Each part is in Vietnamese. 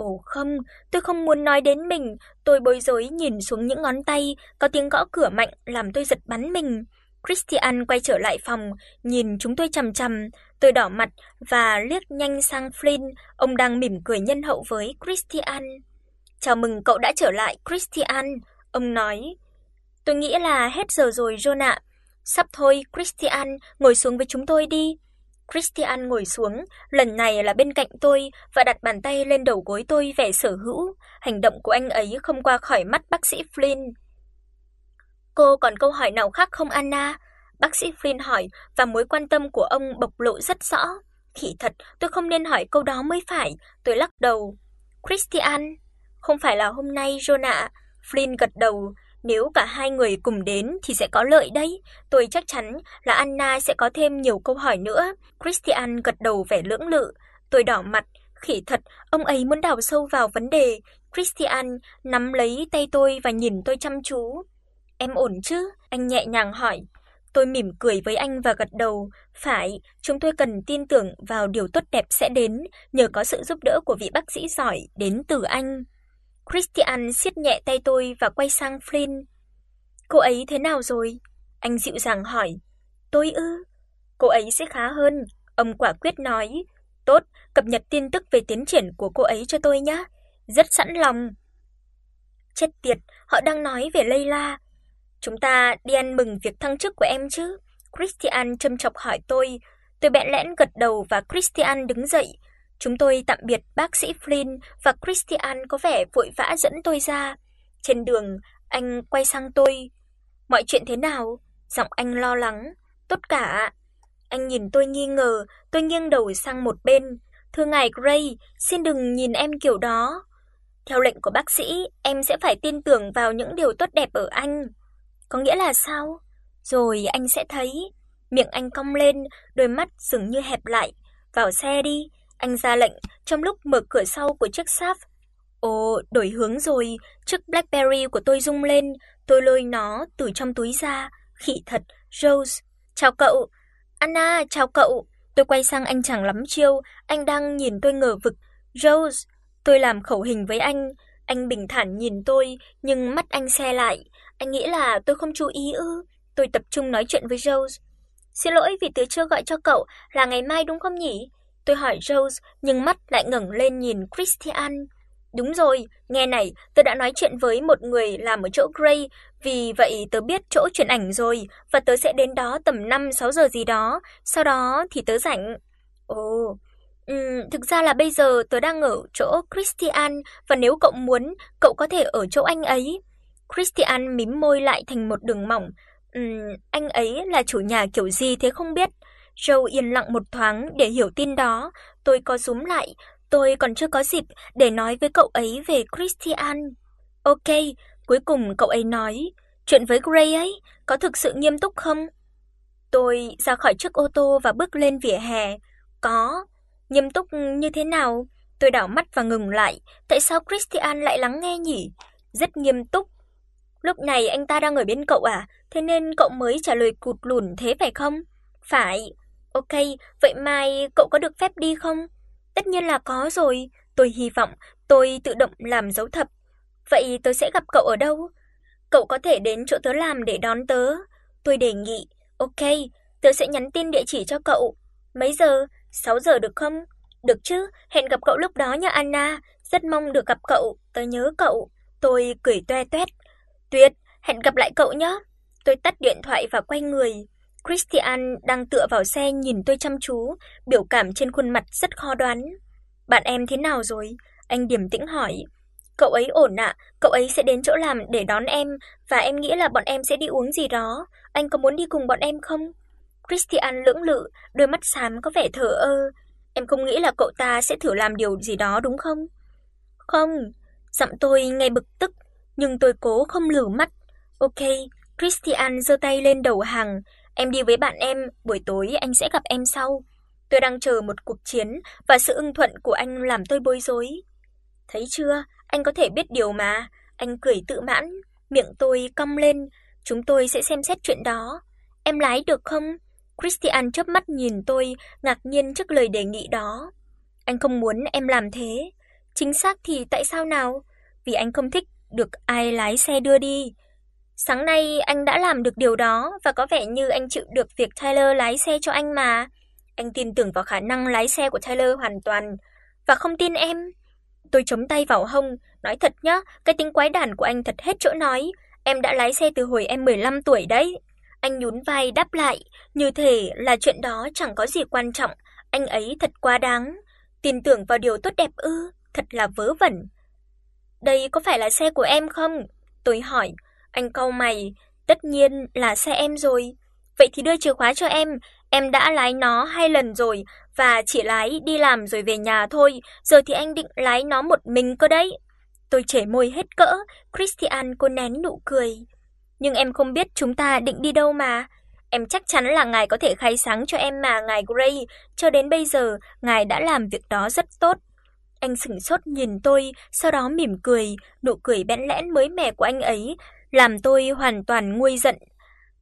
Ồ không, tôi không muốn nói đến mình, tôi bối rối nhìn xuống những ngón tay, có tiếng gõ cửa mạnh làm tôi giật bắn mình. Christian quay trở lại phòng, nhìn chúng tôi chằm chằm, tôi đỏ mặt và liếc nhanh sang Flynn, ông đang mỉm cười nhân hậu với Christian. "Chào mừng cậu đã trở lại, Christian." Ông nói. "Tôi nghĩ là hết giờ rồi Jonah. Sắp thôi, Christian, ngồi xuống với chúng tôi đi." Christian ngồi xuống, lần này là bên cạnh tôi và đặt bàn tay lên đầu gối tôi vẻ sở hữu, hành động của anh ấy không qua khỏi mắt bác sĩ Flynn. "Cô còn câu hỏi nào khác không Anna?" Bác sĩ Flynn hỏi và mối quan tâm của ông bộc lộ rất rõ. Khỉ thật, tôi không nên hỏi câu đó mới phải, tôi lắc đầu. "Christian, không phải là hôm nay jonah. Flynn gật đầu, nếu cả hai người cùng đến thì sẽ có lợi đấy, tôi chắc chắn là Anna sẽ có thêm nhiều câu hỏi nữa. Christian gật đầu vẻ lưỡng lự, tôi đỏ mặt, khỉ thật, ông ấy muốn đào sâu vào vấn đề. Christian nắm lấy tay tôi và nhìn tôi chăm chú. "Em ổn chứ?" anh nhẹ nhàng hỏi. Tôi mỉm cười với anh và gật đầu, "Phải, chúng tôi cần tin tưởng vào điều tốt đẹp sẽ đến nhờ có sự giúp đỡ của vị bác sĩ giỏi đến từ anh." Christian siết nhẹ tay tôi và quay sang Flynn. "Cô ấy thế nào rồi?" Anh dịu dàng hỏi. "Tôi ư?" "Cô ấy sẽ khá hơn." Ông quả quyết nói. "Tốt, cập nhật tin tức về tiến triển của cô ấy cho tôi nhé." "Rất sẵn lòng." Chết tiệt, họ đang nói về Layla. "Chúng ta đi ăn mừng việc thăng chức của em chứ?" Christian châm chọc hỏi tôi. Tôi bẽn lẽn gật đầu và Christian đứng dậy. Chúng tôi tạm biệt bác sĩ Flynn và Christian có vẻ vội vã dẫn tôi ra. Trên đường, anh quay sang tôi. "Mọi chuyện thế nào?" Giọng anh lo lắng. "Tốt cả." Anh nhìn tôi nghi ngờ, tôi nghiêng đầu sang một bên. "Thưa ngài Gray, xin đừng nhìn em kiểu đó." Theo lệnh của bác sĩ, em sẽ phải tin tưởng vào những điều tốt đẹp ở anh. Có nghĩa là sao? Rồi anh sẽ thấy. Miệng anh cong lên, đôi mắt dường như hẹp lại. Vào xe đi, anh ra lệnh trong lúc mở cửa sau của chiếc Saab. Ồ, đổi hướng rồi, chiếc BlackBerry của tôi rung lên, tôi lôi nó từ trong túi ra, khỉ thật, Rose. Chào cậu. Anna, chào cậu. Tôi quay sang anh chàng lắm chiêu, anh đang nhìn tôi ngờ vực. Rose, tôi làm khẩu hình với anh, anh bình thản nhìn tôi, nhưng mắt anh xe lại. Anh nghĩ là tôi không chú ý ư? Tôi tập trung nói chuyện với Rose. Xin lỗi vì tôi chưa gọi cho cậu, là ngày mai đúng không nhỉ? Tôi hỏi Rose, nhưng mắt lại ngẩng lên nhìn Christian. Đúng rồi, nghe này, tôi đã nói chuyện với một người làm ở chỗ Gray, vì vậy tớ biết chỗ chuyển ảnh rồi và tớ sẽ đến đó tầm 5 6 giờ gì đó, sau đó thì tớ rảnh. Ồ, ừm, thực ra là bây giờ tớ đang ở chỗ Christian và nếu cậu muốn, cậu có thể ở chỗ anh ấy. Christian mím môi lại thành một đường mỏng. Ừm, anh ấy là chủ nhà kiểu gì thế không biết. Joe yên lặng một thoáng để hiểu tin đó, tôi có rúm lại, tôi còn chưa có dịp để nói với cậu ấy về Christian. Ok, cuối cùng cậu ấy nói, chuyện với Gray ấy có thực sự nghiêm túc không? Tôi ra khỏi chiếc ô tô và bước lên vỉa hè. Có, nghiêm túc như thế nào? Tôi đảo mắt và ngừng lại, tại sao Christian lại lắng nghe nhỉ? Rất nghiêm túc. Lúc này anh ta đang ở bên cậu à, thế nên cậu mới trả lời cụt lủn thế phải không? Phải, Ok, vậy mai cậu có được phép đi không? Tất nhiên là có rồi, tôi hy vọng tôi tự động làm dấu thập. Vậy tôi sẽ gặp cậu ở đâu? Cậu có thể đến chỗ tớ làm để đón tớ. Tôi đề nghị. Ok, tớ sẽ nhắn tin địa chỉ cho cậu. Mấy giờ? 6 giờ được không? Được chứ, hẹn gặp cậu lúc đó nha Anna, rất mong được gặp cậu, tớ nhớ cậu. Tôi cười toe toét. Tuyệt, hẹn gặp lại cậu nhé. Tôi tắt điện thoại và quay người. Christian đang tựa vào xe nhìn tôi chăm chú, biểu cảm trên khuôn mặt rất khó đoán. "Bạn em thế nào rồi?" Anh điềm tĩnh hỏi. "Cậu ấy ổn ạ, cậu ấy sẽ đến chỗ làm để đón em và em nghĩ là bọn em sẽ đi uống gì đó. Anh có muốn đi cùng bọn em không?" Christian lưỡng lự, đôi mắt xám có vẻ thờ ơ. "Em không nghĩ là cậu ta sẽ thử làm điều gì đó đúng không?" "Không." Giọng tôi ngay bực tức, nhưng tôi cố không lử mắt. "Ok." Christian giơ tay lên đầu hàng, Em đi với bạn em, buổi tối anh sẽ gặp em sau. Tôi đang chờ một cuộc chiến và sự ưng thuận của anh làm tôi bối rối. Thấy chưa, anh có thể biết điều mà, anh cười tự mãn, miệng tôi cong lên, chúng tôi sẽ xem xét chuyện đó. Em lái được không? Christian chớp mắt nhìn tôi, ngạc nhiên trước lời đề nghị đó. Anh không muốn em làm thế. Chính xác thì tại sao nào? Vì anh không thích được ai lái xe đưa đi. Sáng nay anh đã làm được điều đó và có vẻ như anh chịu được việc Tyler lái xe cho anh mà. Anh tin tưởng vào khả năng lái xe của Tyler hoàn toàn và không tin em. Tôi chống tay vào hông, nói thật nhá, cái tính quái đản của anh thật hết chỗ nói, em đã lái xe từ hồi em 15 tuổi đấy. Anh nhún vai đáp lại, như thể là chuyện đó chẳng có gì quan trọng, anh ấy thật quá đáng. Tin tưởng vào điều tốt đẹp ư? Thật là vớ vẩn. Đây có phải là xe của em không? Tôi hỏi. Anh cau mày, tất nhiên là xe em rồi. Vậy thì đưa chìa khóa cho em, em đã lái nó hai lần rồi và chỉ lái đi làm rồi về nhà thôi, giờ thì anh định lái nó một mình cơ đấy. Tôi chảy môi hết cỡ, Christian cô nén nụ cười. Nhưng em không biết chúng ta định đi đâu mà. Em chắc chắn là ngài có thể khai sáng cho em mà, ngài Gray, cho đến bây giờ ngài đã làm việc đó rất tốt. Anh sững sốt nhìn tôi, sau đó mỉm cười, nụ cười bẽn lẽn mới mẻ của anh ấy làm tôi hoàn toàn nguôi giận.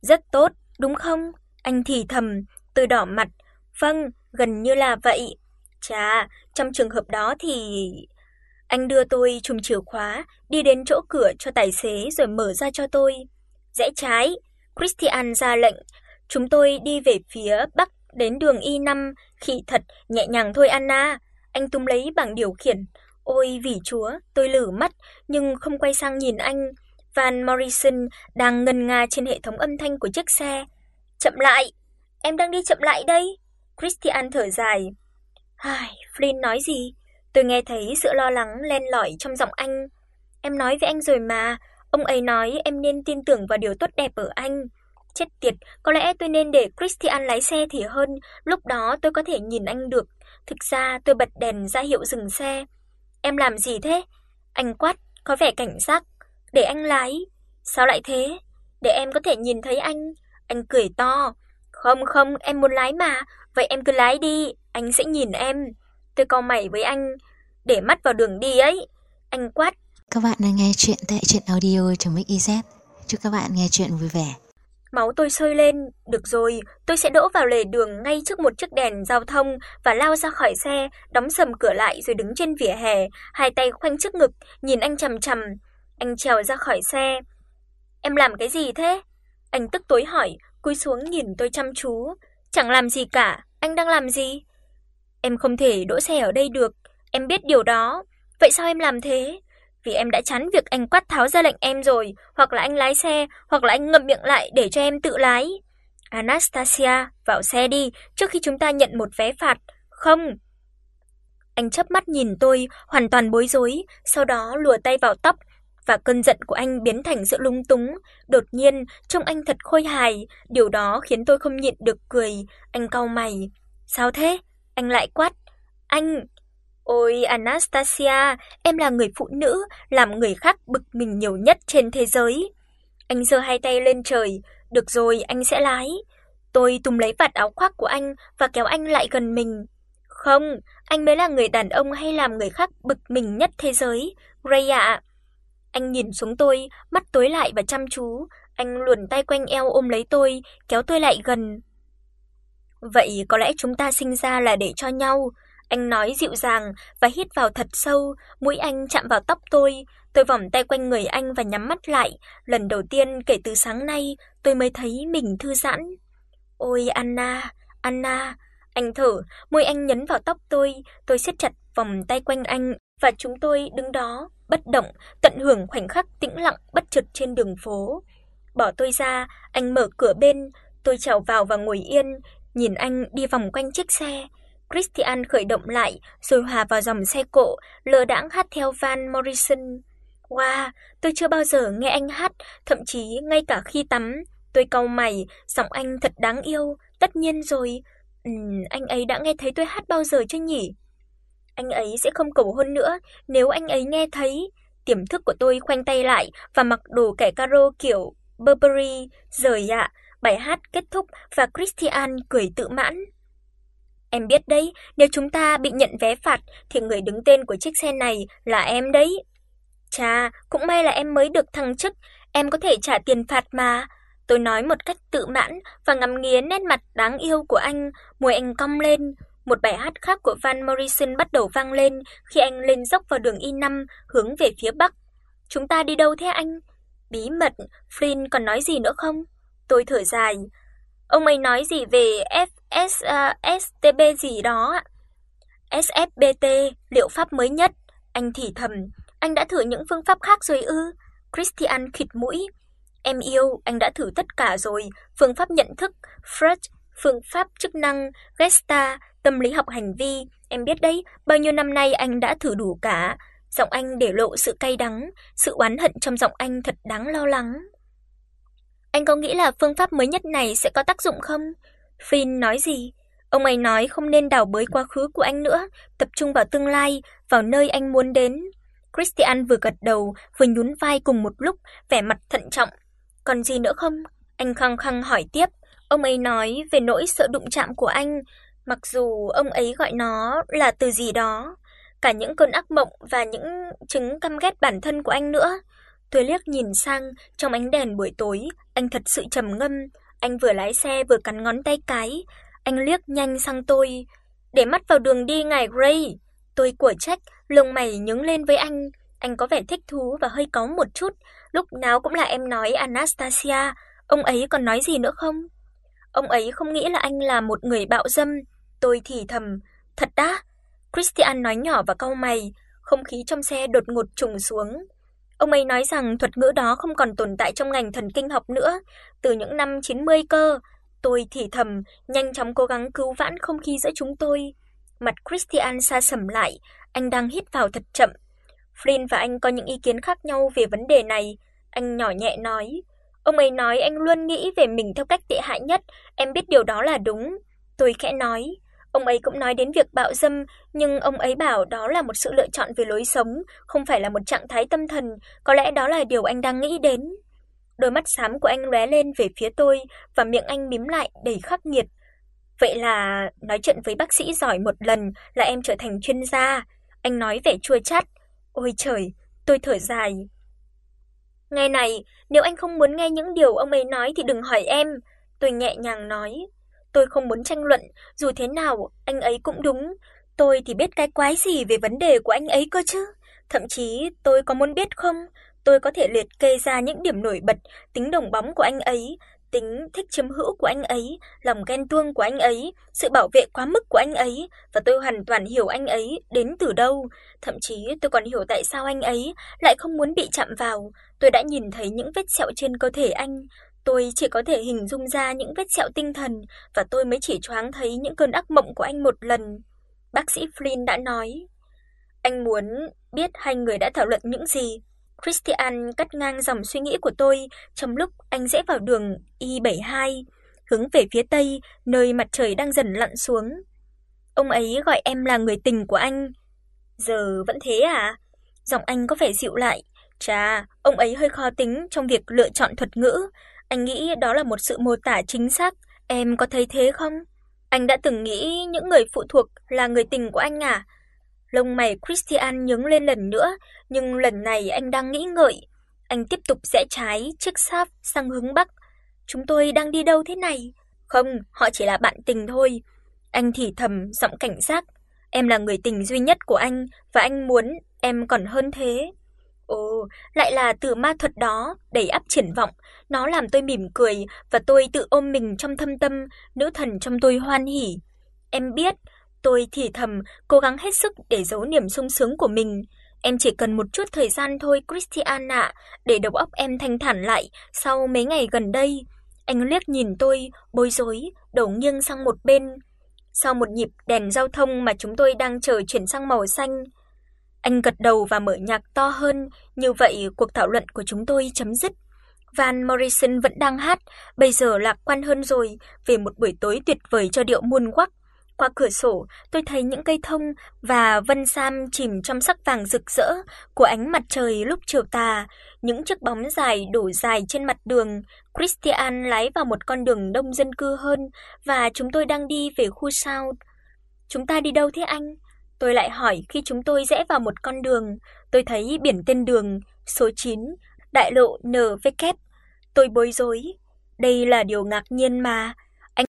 Rất tốt, đúng không? Anh thì thầm, từ đỏ mặt. Vâng, gần như là vậy. Chà, trong trường hợp đó thì anh đưa tôi chùm chìa khóa, đi đến chỗ cửa cho tài xế rồi mở ra cho tôi. Rẽ trái, Christian ra lệnh. Chúng tôi đi về phía bắc đến đường Y5, khỉ thật, nhẹ nhàng thôi Anna. Anh túm lấy bảng điều khiển. Ôi vì Chúa, tôi lử mắt nhưng không quay sang nhìn anh. Van Morrison đang ngân nga trên hệ thống âm thanh của chiếc xe. "Chậm lại, em đang đi chậm lại đây." Christian thở dài. "Hai, Flynn nói gì?" Tôi nghe thấy sự lo lắng len lỏi trong giọng anh. "Em nói với anh rồi mà, ông ấy nói em nên tin tưởng vào điều tốt đẹp ở anh." Chết tiệt, có lẽ tôi nên để Christian lái xe thì hơn, lúc đó tôi có thể nhìn anh được. Thực ra tôi bật đèn ra hiệu dừng xe. "Em làm gì thế?" Anh quát, có vẻ cảnh giác. "Để anh lái." "Sao lại thế?" "Để em có thể nhìn thấy anh." Anh cười to. "Không không, em muốn lái mà, vậy em cứ lái đi, anh sẽ nhìn em." Tôi cau mày với anh, "Để mắt vào đường đi ấy." Anh quát. Các bạn đang nghe chuyện tại truyện audio.mix.iz. Chúc các bạn nghe chuyện vui vẻ. Máu tôi sôi lên, được rồi, tôi sẽ đỗ vào lề đường ngay trước một chiếc đèn giao thông và lao ra khỏi xe, đóng sầm cửa lại rồi đứng trên vỉa hè, hai tay khoanh trước ngực, nhìn anh chằm chằm. Anh trèo ra khỏi xe. "Em làm cái gì thế?" Anh tức tối hỏi, cúi xuống nhìn tôi chăm chú. "Chẳng làm gì cả, anh đang làm gì?" "Em không thể đỗ xe ở đây được, em biết điều đó. Vậy sao em làm thế?" vì em đã chán việc anh quát tháo ra lệnh em rồi, hoặc là anh lái xe, hoặc là anh ngậm miệng lại để cho em tự lái. Anastasia, vào xe đi, trước khi chúng ta nhận một vé phạt. Không. Anh chớp mắt nhìn tôi, hoàn toàn bối rối, sau đó lùa tay vào tóc và cơn giận của anh biến thành sự lung túng, đột nhiên trông anh thật khôi hài, điều đó khiến tôi không nhịn được cười. Anh cau mày, "Sao thế?" Anh lại quát, "Anh, Ôi Anastasia, em là người phụ nữ làm người khác bực mình nhiều nhất trên thế giới. Anh giơ hai tay lên trời, "Được rồi, anh sẽ lái." Tôi túm lấy vạt áo khoác của anh và kéo anh lại gần mình. "Không, anh mới là người đàn ông hay làm người khác bực mình nhất thế giới, Gray ạ." Anh nhìn xuống tôi, mắt tối lại và chăm chú, anh luồn tay quanh eo ôm lấy tôi, kéo tôi lại gần. "Vậy có lẽ chúng ta sinh ra là để cho nhau." Anh nói dịu dàng và hít vào thật sâu, mũi anh chạm vào tóc tôi, tôi vòng tay quanh người anh và nhắm mắt lại, lần đầu tiên kể từ sáng nay tôi mới thấy mình thư giãn. Ôi Anna, Anna, anh thở, môi anh nhấn vào tóc tôi, tôi siết chặt vòng tay quanh anh và chúng tôi đứng đó, bất động, tận hưởng khoảnh khắc tĩnh lặng bất chợt trên đường phố. Bỏ tôi ra, anh mở cửa bên, tôi trèo vào và ngồi yên, nhìn anh đi vòng quanh chiếc xe. Christian khởi động lại rồi hòa vào dòng xe cộ, lơ đãng hát theo Van Morrison. Wow, tôi chưa bao giờ nghe anh hát, thậm chí ngay cả khi tắm, tôi cau mày, giọng anh thật đáng yêu, tất nhiên rồi. Ừm, anh ấy đã nghe thấy tôi hát bao giờ chưa nhỉ? Anh ấy sẽ không cầu hôn nữa nếu anh ấy nghe thấy. Tiềm thức của tôi khoanh tay lại và mặc đồ kẻ caro kiểu Burberry, rời ạ. Bài hát kết thúc và Christian cười tự mãn. Em biết đấy, nếu chúng ta bị nhận vé phạt thì người đứng tên của chiếc xe này là em đấy. Chà, cũng may là em mới được thăng chức, em có thể trả tiền phạt mà. Tôi nói một cách tự mãn và ngắm nghía nét mặt đáng yêu của anh, môi anh cong lên, một bài hát khác của Van Morrison bắt đầu vang lên khi anh lên dốc vào đường Y5 hướng về phía bắc. "Chúng ta đi đâu thế anh?" Bí mật, Flynn còn nói gì nữa không? Tôi thở dài. Ông ấy nói gì về FSSTB à, uh, gì đó ạ? SFBT, liệu pháp mới nhất. Anh thì thầm, anh đã thử những phương pháp khác rồi ư? Christian khịt mũi. Em yêu, anh đã thử tất cả rồi, phương pháp nhận thức, Freud, phương pháp chức năng, gesta tâm lý học hành vi, em biết đấy, bao nhiêu năm nay anh đã thử đủ cả. Giọng anh để lộ sự cay đắng, sự oán hận trong giọng anh thật đáng lo lắng. Anh có nghĩ là phương pháp mới nhất này sẽ có tác dụng không? Finn nói gì? Ông ấy nói không nên đào bới quá khứ của anh nữa, tập trung vào tương lai, vào nơi anh muốn đến. Christian vừa gật đầu, vừa nhún vai cùng một lúc, vẻ mặt thận trọng. Còn gì nữa không? Anh khăng khăng hỏi tiếp. Ông ấy nói về nỗi sợ đụng chạm của anh, mặc dù ông ấy gọi nó là từ gì đó, cả những cơn ác mộng và những chứng căm ghét bản thân của anh nữa. Tôi liếc nhìn sang, trong ánh đèn buổi tối, anh thật sự trầm ngâm, anh vừa lái xe vừa cắn ngón tay cái. Anh liếc nhanh sang tôi, "Để mắt vào đường đi ngài Gray." Tôi của trách, lông mày nhướng lên với anh, anh có vẻ thích thú và hơi cáu một chút, lúc nào cũng là em nói Anastasia, ông ấy còn nói gì nữa không? Ông ấy không nghĩ là anh là một người bạo dâm, tôi thì thầm, thật đã. Christian nói nhỏ và cau mày, không khí trong xe đột ngột trùng xuống. Ông ấy nói rằng thuật ngữ đó không còn tồn tại trong ngành thần kinh học nữa, từ những năm 90 cơ. Tôi thì thầm, nhanh chóng cố gắng cứu vãn không khí giữa chúng tôi. Mặt Christian sa sầm lại, anh đang hít vào thật chậm. Flynn và anh có những ý kiến khác nhau về vấn đề này, anh nhỏ nhẹ nói. Ông ấy nói anh luôn nghĩ về mình theo cách tệ hại nhất, em biết điều đó là đúng. Tôi khẽ nói, ông ấy cũng nói đến việc bạo dâm, nhưng ông ấy bảo đó là một sự lựa chọn về lối sống, không phải là một trạng thái tâm thần, có lẽ đó là điều anh đang nghĩ đến. Đôi mắt xám của anh lóe lên về phía tôi và miệng anh mím lại đầy khắc nghiệt. Vậy là nói chuyện với bác sĩ giỏi một lần là em trở thành chuyên gia. Anh nói vẻ chua chát. Ôi trời, tôi thở dài. Nghe này, nếu anh không muốn nghe những điều ông ấy nói thì đừng hỏi em, tôi nhẹ nhàng nói. Tôi không muốn tranh luận, dù thế nào anh ấy cũng đúng, tôi thì biết cái quái gì về vấn đề của anh ấy cơ chứ. Thậm chí tôi có muốn biết không, tôi có thể liệt kê ra những điểm nổi bật, tính đồng bóng của anh ấy, tính thích chiếm hữu của anh ấy, lòng ghen tuông của anh ấy, sự bảo vệ quá mức của anh ấy và tôi hoàn toàn hiểu anh ấy đến từ đâu, thậm chí tôi còn hiểu tại sao anh ấy lại không muốn bị chạm vào. Tôi đã nhìn thấy những vết sẹo trên cơ thể anh, tôi chỉ có thể hình dung ra những vết sẹo tinh thần và tôi mới chỉ choáng thấy những cơn ác mộng của anh một lần. Bác sĩ Flynn đã nói, anh muốn biết hai người đã thảo luận những gì Christian cắt ngang dòng suy nghĩ của tôi trong lúc anh rẽ vào đường I72 hướng về phía tây, nơi mặt trời đang dần lặn xuống. Ông ấy gọi em là người tình của anh. Giờ vẫn thế à? Giọng anh có vẻ dịu lại. Chà, ông ấy hơi khó tính trong việc lựa chọn thuật ngữ. Anh nghĩ đó là một sự mô tả chính xác, em có thấy thế không? Anh đã từng nghĩ những người phụ thuộc là người tình của anh à? Lông mày Christian nhướng lên lần nữa, nhưng lần này anh đang nghĩ ngợi. Anh tiếp tục rẽ trái chiếc sáp sang hướng bắc. Chúng tôi đang đi đâu thế này? Không, họ chỉ là bạn tình thôi. Anh thì thầm giọng cảnh giác. Em là người tình duy nhất của anh và anh muốn em còn hơn thế. Ồ, lại là từ ma thuật đó, đầy ắp triển vọng, nó làm tôi mỉm cười và tôi tự ôm mình trong thâm tâm, nữ thần trong tôi hoan hỉ. Em biết, Tôi thì thầm, cố gắng hết sức để giấu niềm sung sướng của mình. Em chỉ cần một chút thời gian thôi Christian ạ, để đầu óc em thanh thản lại sau mấy ngày gần đây. Anh liếc nhìn tôi, bối rối, đầu nghiêng sang một bên. Sau một nhịp đèn giao thông mà chúng tôi đang chờ chuyển sang màu xanh, anh gật đầu và mở nhạc to hơn, như vậy cuộc thảo luận của chúng tôi chấm dứt. Van Morrison vẫn đang hát, bây giờ lạc quan hơn rồi, về một buổi tối tuyệt vời cho điệu moonwalk qua cửa sổ, tôi thấy những cây thông và vân sam chìm trong sắc vàng rực rỡ của ánh mặt trời lúc chiều tà, những chiếc bóng dài đổ dài trên mặt đường. Christian lái vào một con đường đông dân cư hơn và chúng tôi đang đi về khu sao Chúng ta đi đâu thế anh? Tôi lại hỏi khi chúng tôi rẽ vào một con đường, tôi thấy biển tên đường số 9, đại lộ NVK. Tôi bối rối. Đây là điều ngạc nhiên mà,